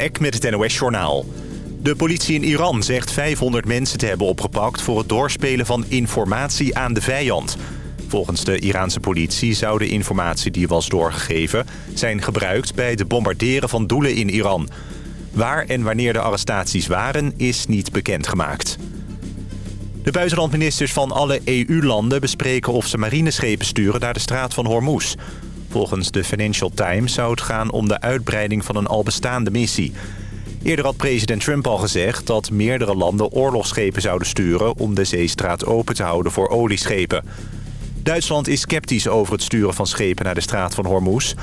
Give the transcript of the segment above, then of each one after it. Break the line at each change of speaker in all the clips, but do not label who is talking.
Eck met het NOS-journaal. De politie in Iran zegt 500 mensen te hebben opgepakt... voor het doorspelen van informatie aan de vijand. Volgens de Iraanse politie zou de informatie die was doorgegeven... zijn gebruikt bij het bombarderen van doelen in Iran. Waar en wanneer de arrestaties waren, is niet bekendgemaakt. De buitenlandministers van alle EU-landen bespreken of ze marineschepen sturen... naar de straat van Hormuz... Volgens de Financial Times zou het gaan om de uitbreiding van een al bestaande missie. Eerder had president Trump al gezegd dat meerdere landen oorlogsschepen zouden sturen... om de zeestraat open te houden voor olieschepen. Duitsland is sceptisch over het sturen van schepen naar de straat van Hormuz.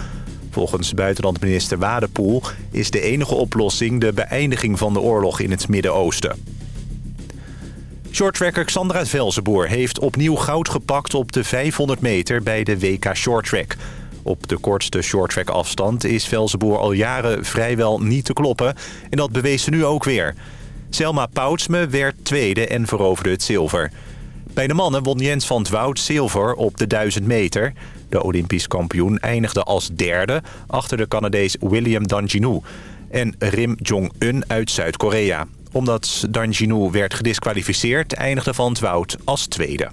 Volgens buitenlandminister Wadepoel is de enige oplossing... de beëindiging van de oorlog in het Midden-Oosten. Shorttracker Xandra Velzenboer heeft opnieuw goud gepakt op de 500 meter bij de WK Shorttrack... Op de kortste shorttrack afstand is Velzenboer al jaren vrijwel niet te kloppen. En dat bewees ze nu ook weer. Selma Poutsme werd tweede en veroverde het zilver. Bij de mannen won Jens van het Woud zilver op de 1000 meter. De Olympisch kampioen eindigde als derde achter de Canadees William Danjinu en Rim Jong-un uit Zuid-Korea. Omdat Danjinu werd gedisqualificeerd eindigde van het Woud als tweede.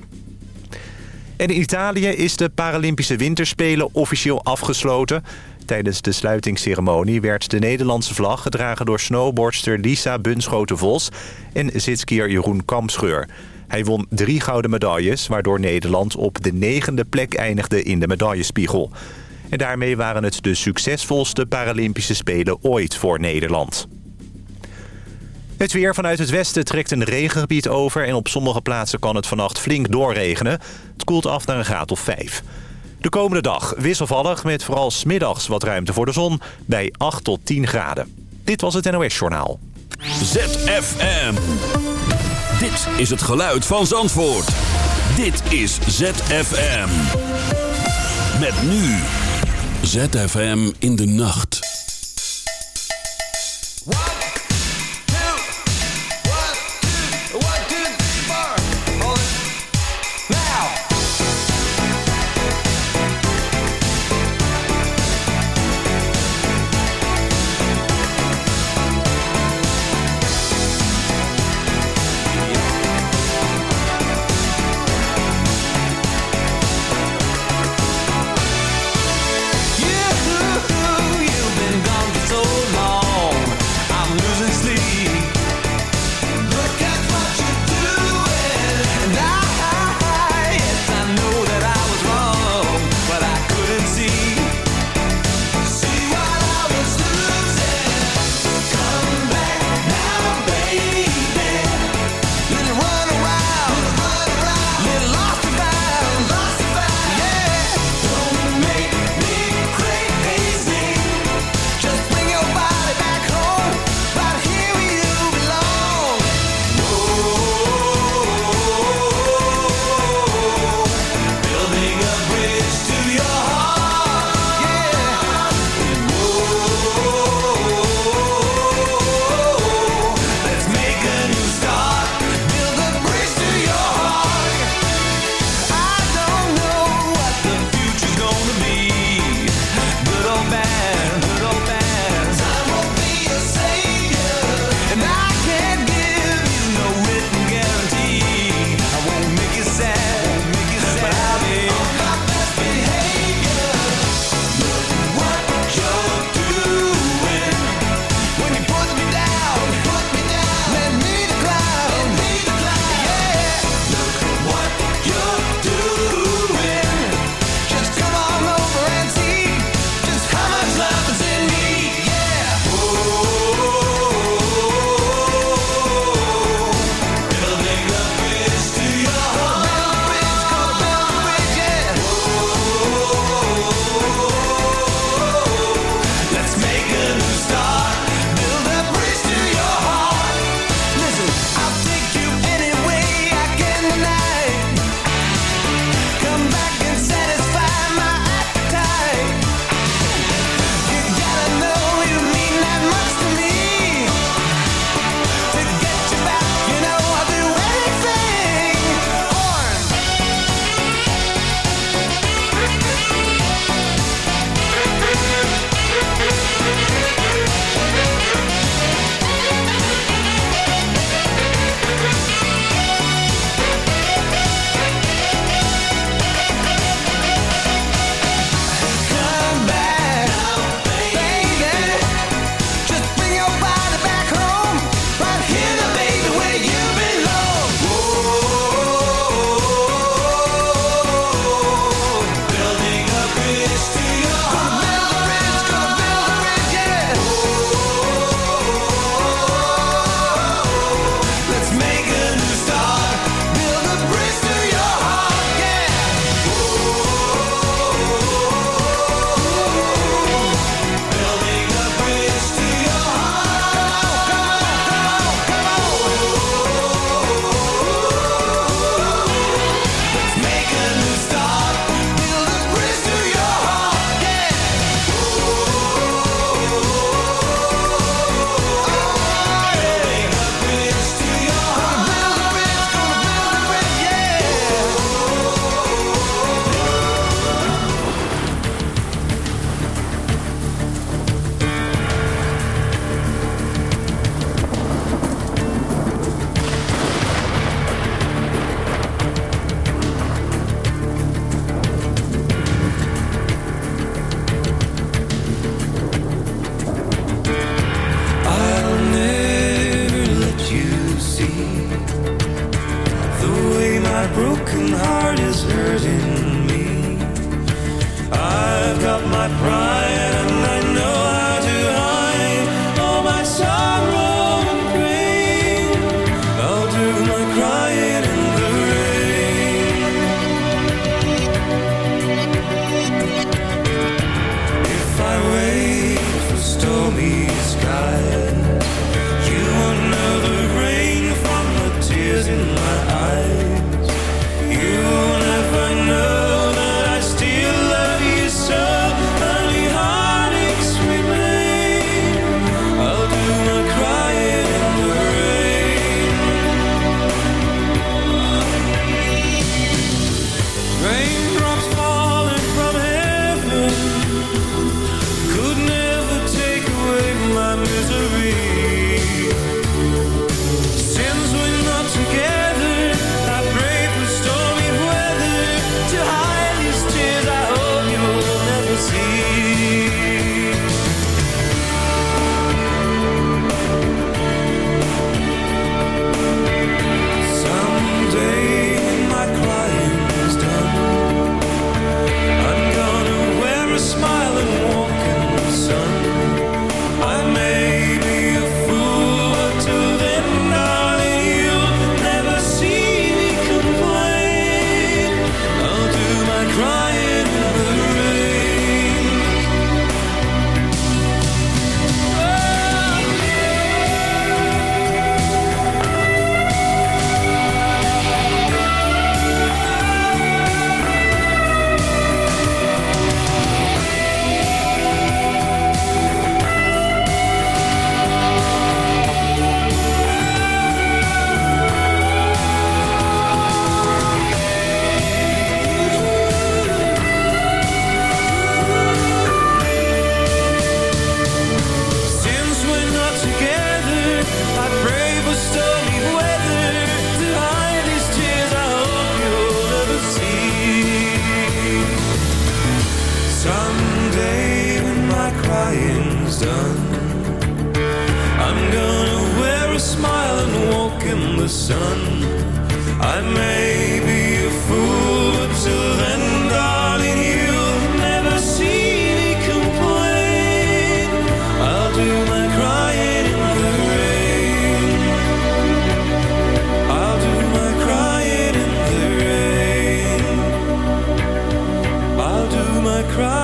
En in Italië is de Paralympische Winterspelen officieel afgesloten. Tijdens de sluitingsceremonie werd de Nederlandse vlag gedragen door snowboardster Lisa Bunschoten-Vos en zitskier Jeroen Kampscheur. Hij won drie gouden medailles, waardoor Nederland op de negende plek eindigde in de medaillespiegel. En daarmee waren het de succesvolste Paralympische Spelen ooit voor Nederland. Het weer vanuit het westen trekt een regengebied over... en op sommige plaatsen kan het vannacht flink doorregenen. Het koelt af naar een graad of 5. De komende dag wisselvallig met vooral smiddags wat ruimte voor de zon... bij 8 tot 10 graden. Dit was het NOS Journaal.
ZFM. Dit is het geluid van Zandvoort. Dit is ZFM. Met nu. ZFM in de nacht.
cry.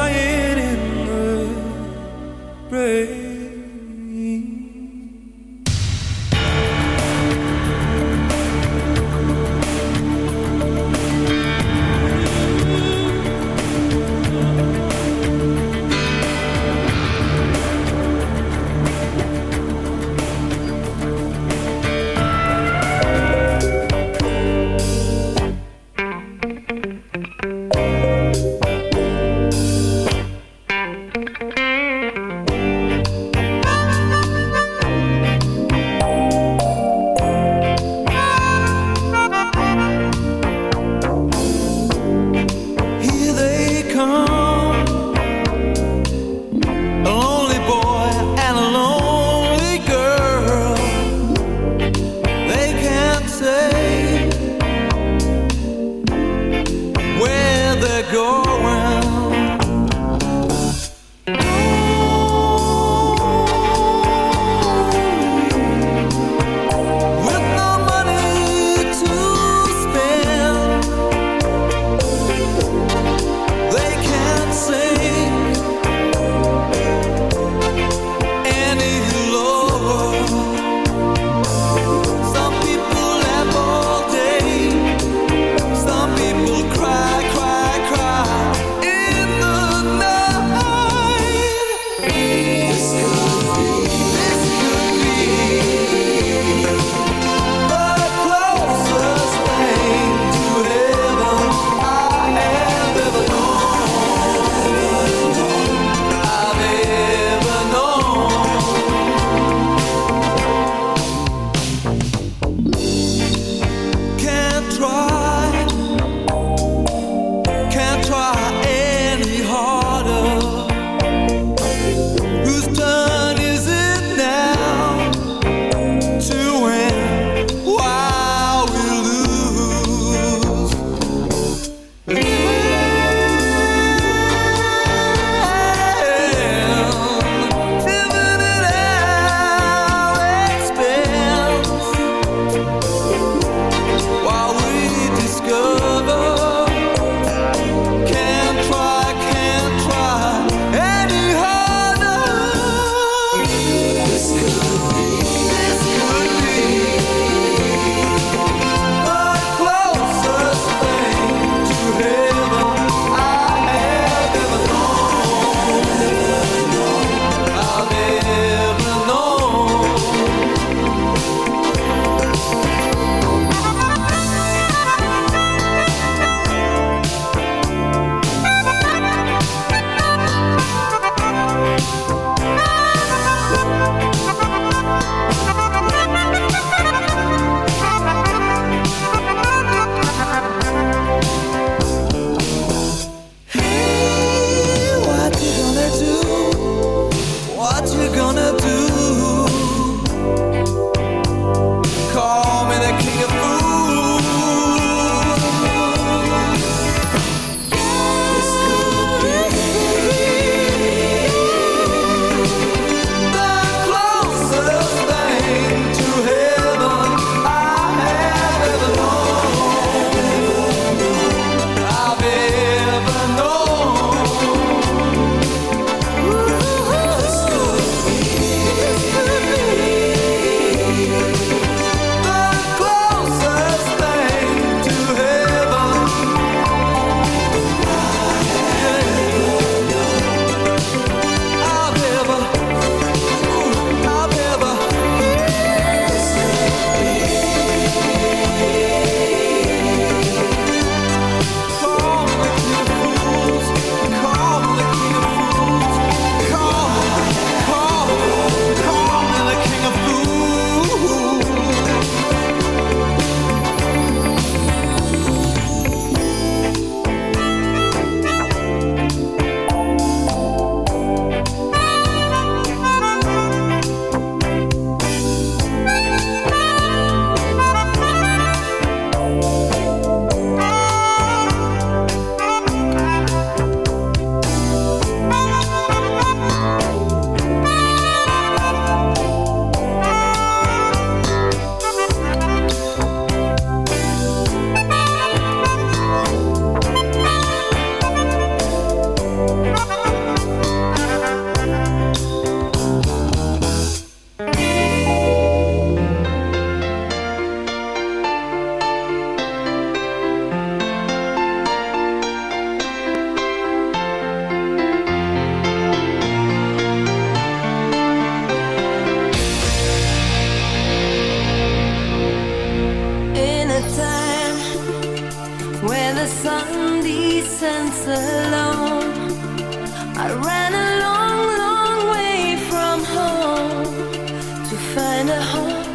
find a heart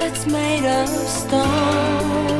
that's made of stone.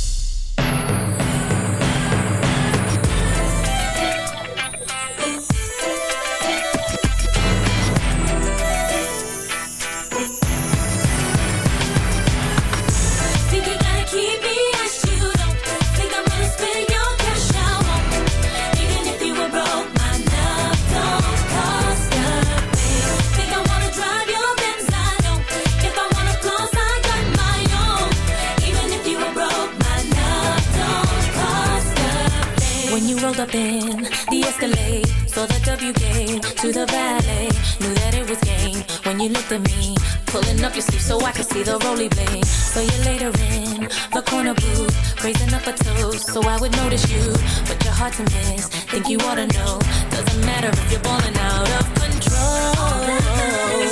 rolled up in the Escalade. Saw the W game to the valet. Knew that it was game when you looked at me. Pulling up your sleeve so I could see the roly blade. So you later in the corner booth. Raising up a toast so I would notice you. But your heart's a miss. Think you ought to know. Doesn't matter if you're balling out of control. All that I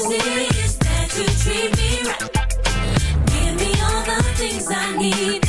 is that you treat me right. Give me all the things I need.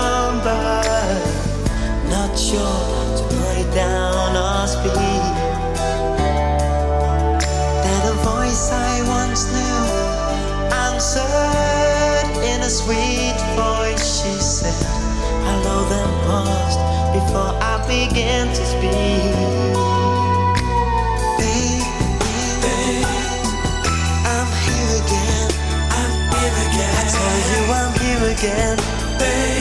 not sure to put it down or speak. That a voice I once knew answered in a sweet voice. She said, Hello, then paused before I began to speak. Babe, I'm here again. I'm here again. I tell you I'm here again, babe.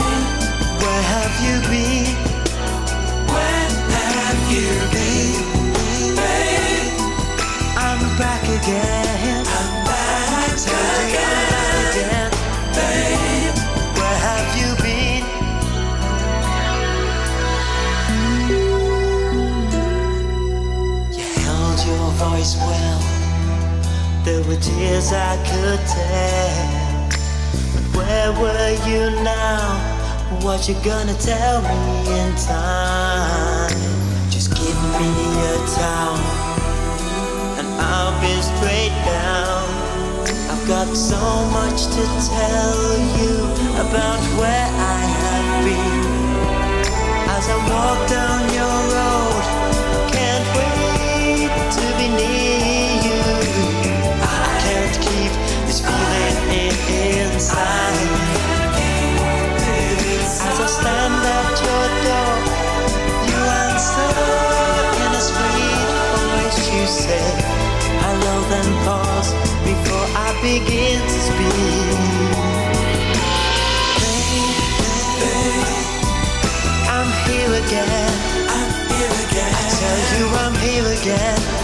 Tears I could tell. But where were you now? What you gonna tell me in time? So much to tell you about where I have been. As I walk down your road, can't wait to be near inside. As I again. I'm here again. I tell you I'm here again.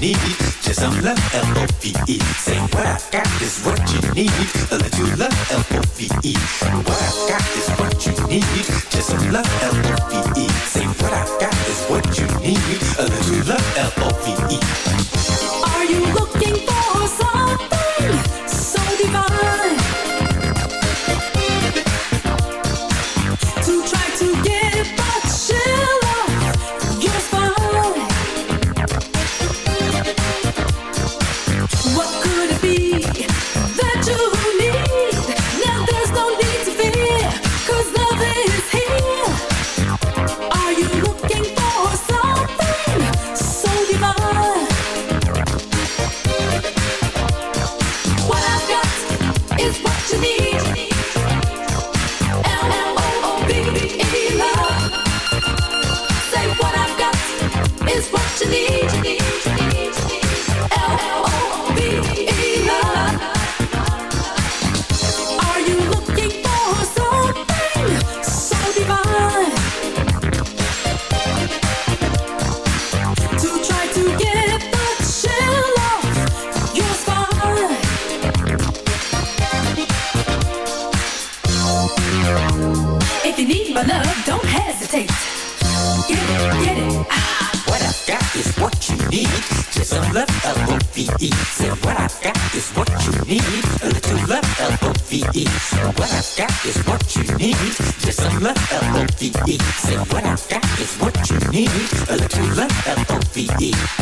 need. Just some love, L-O-V-E. Say what I got is what you need. I'll let you love, L-O-V-E. What I got is what you need. Just some love, L-O-V-E. Say what I got is what you need. I'll let you love, L-O-V-E.
Are you looking for
L-O-V-E. Say what I've got is what you need. A little love, L-O-V-E.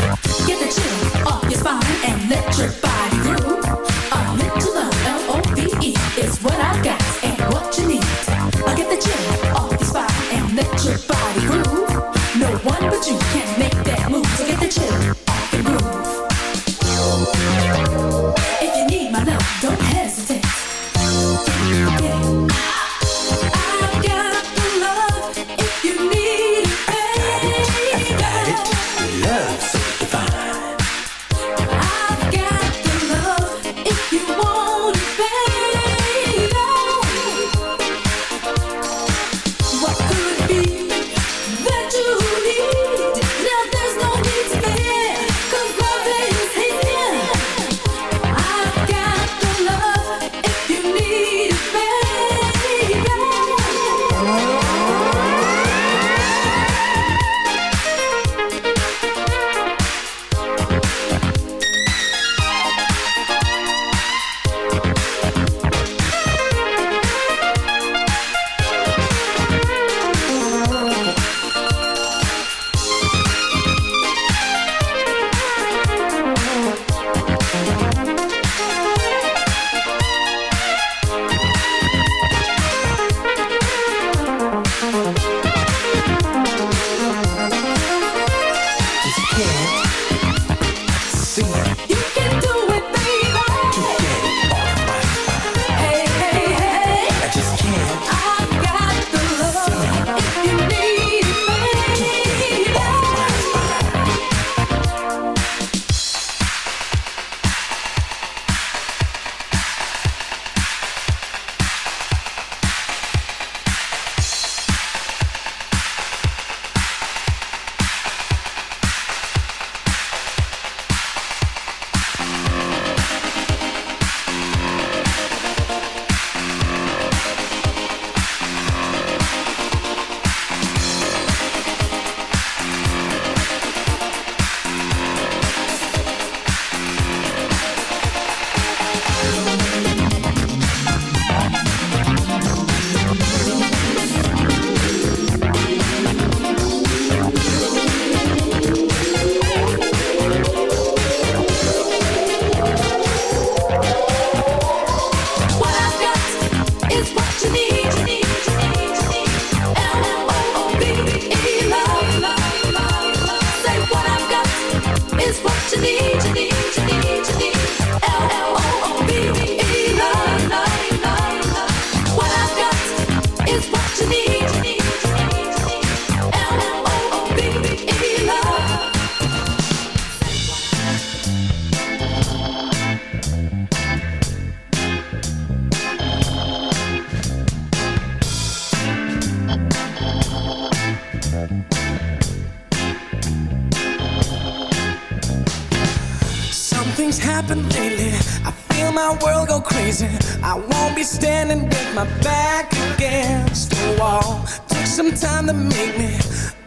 my back against the wall. Took some time to make me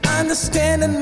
understand and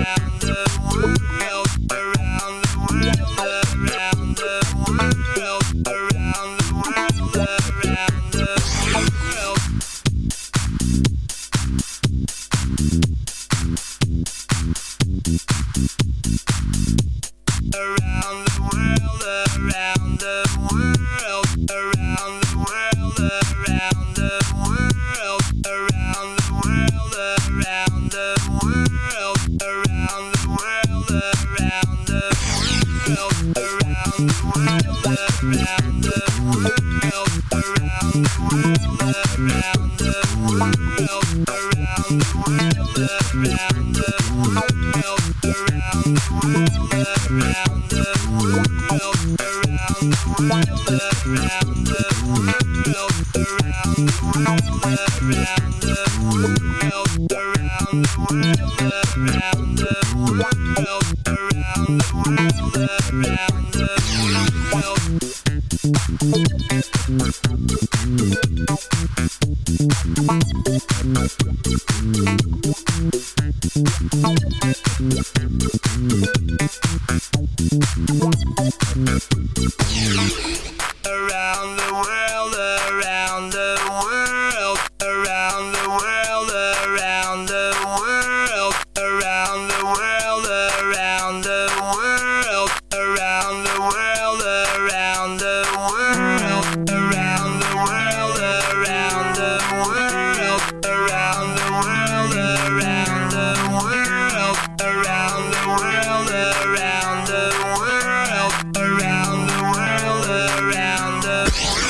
Yeah. Yeah.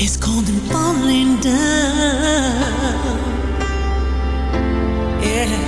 It's cold and falling down. Yeah.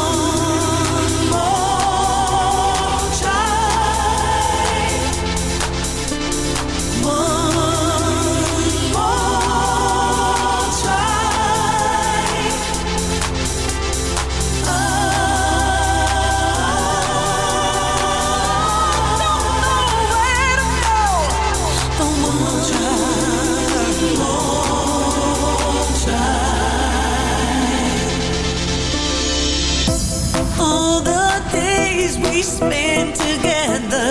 we spend together.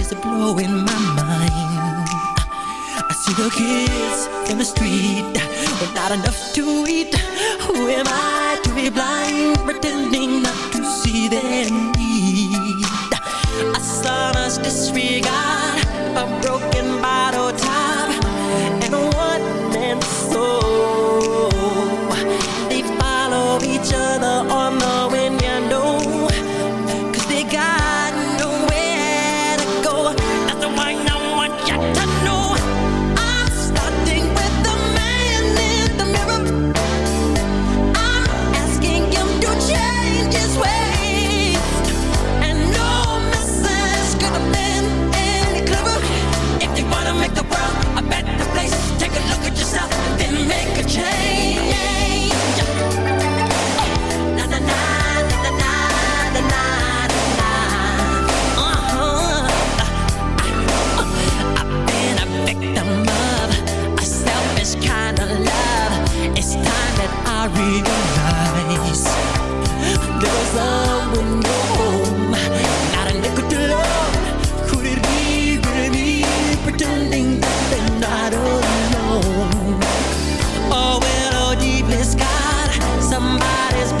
blowing my mind. I see the kids in the street With not enough to eat. Who am I to be blind Pretending not to see their need? A saw disregard. somebody's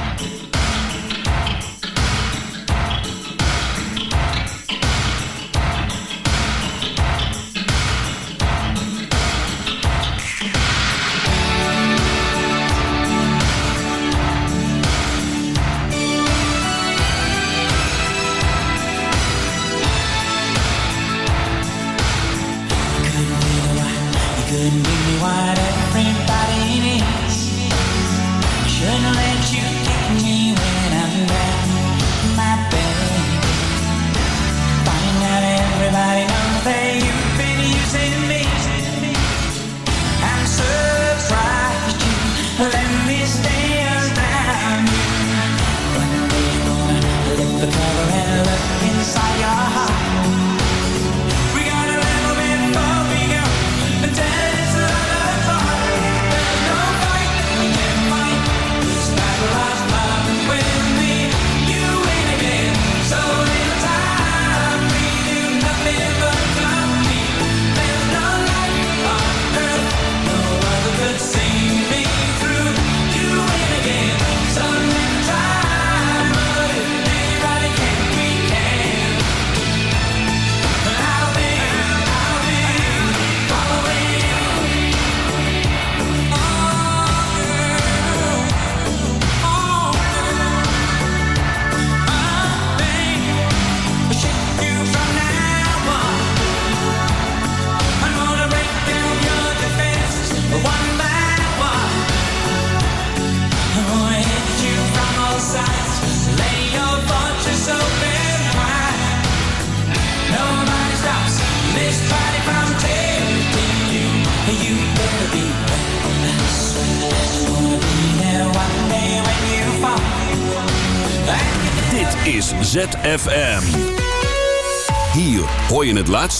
couldn't give me what